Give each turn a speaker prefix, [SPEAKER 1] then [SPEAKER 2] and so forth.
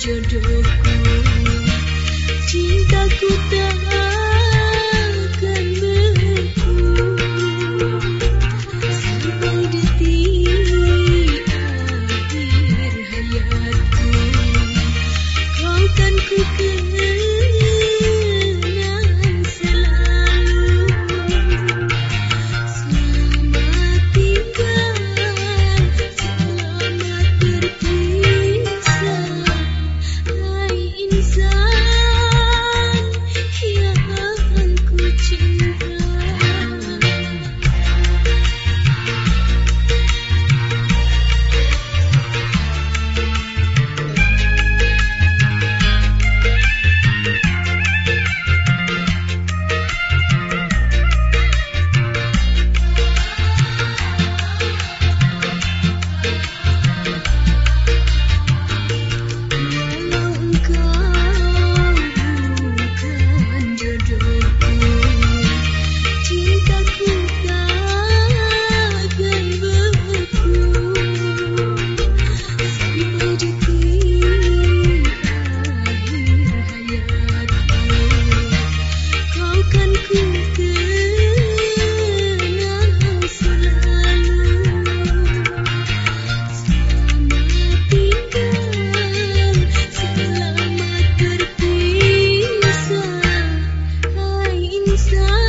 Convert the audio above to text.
[SPEAKER 1] jodoh sun.